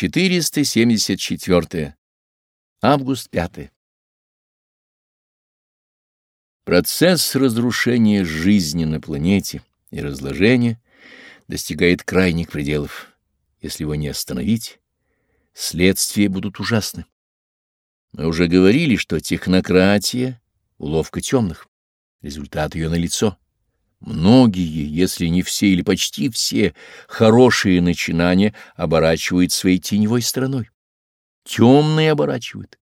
474. Август 5. Процесс разрушения жизни на планете и разложения достигает крайних пределов. Если его не остановить, следствия будут ужасны. Мы уже говорили, что технократия — уловка темных. Результат ее налицо. Многие, если не все или почти все, хорошие начинания оборачивают своей теневой стороной. Темные оборачивают.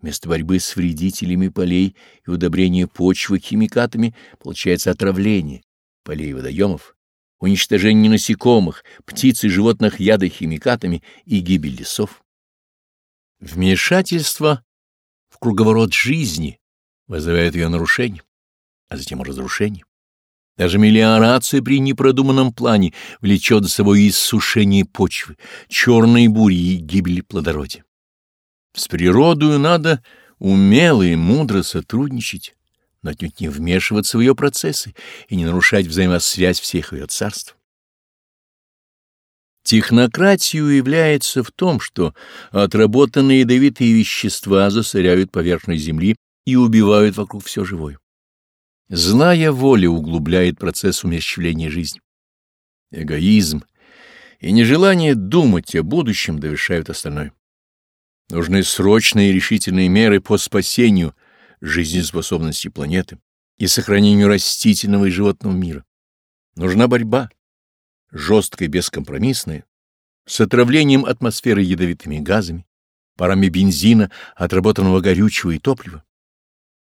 Вместо борьбы с вредителями полей и удобрения почвы химикатами получается отравление полей и водоемов, уничтожение насекомых, птиц и животных ядохимикатами и гибель лесов. Вмешательство в круговорот жизни вызывает ее нарушение, а затем разрушение. Даже мелиорация при непродуманном плане влечет за собой иссушение почвы, черные бури и гибель плодородия. С природою надо умело и мудро сотрудничать, но отнюдь не вмешиваться в ее процессы и не нарушать взаимосвязь всех ее царств. Технократия является в том, что отработанные ядовитые вещества засоряют поверхность Земли и убивают вокруг все живое. Злая воля углубляет процесс умерщвления жизни. Эгоизм и нежелание думать о будущем довершают остальное. Нужны срочные и решительные меры по спасению жизнеспособности планеты и сохранению растительного и животного мира. Нужна борьба, жесткая и бескомпромиссная, с отравлением атмосферы ядовитыми газами, парами бензина, отработанного горючего и топлива.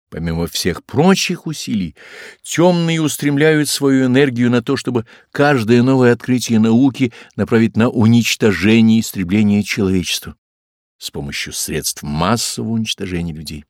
Помимо всех прочих усилий, темные устремляют свою энергию на то, чтобы каждое новое открытие науки направить на уничтожение и истребление человечества с помощью средств массового уничтожения людей.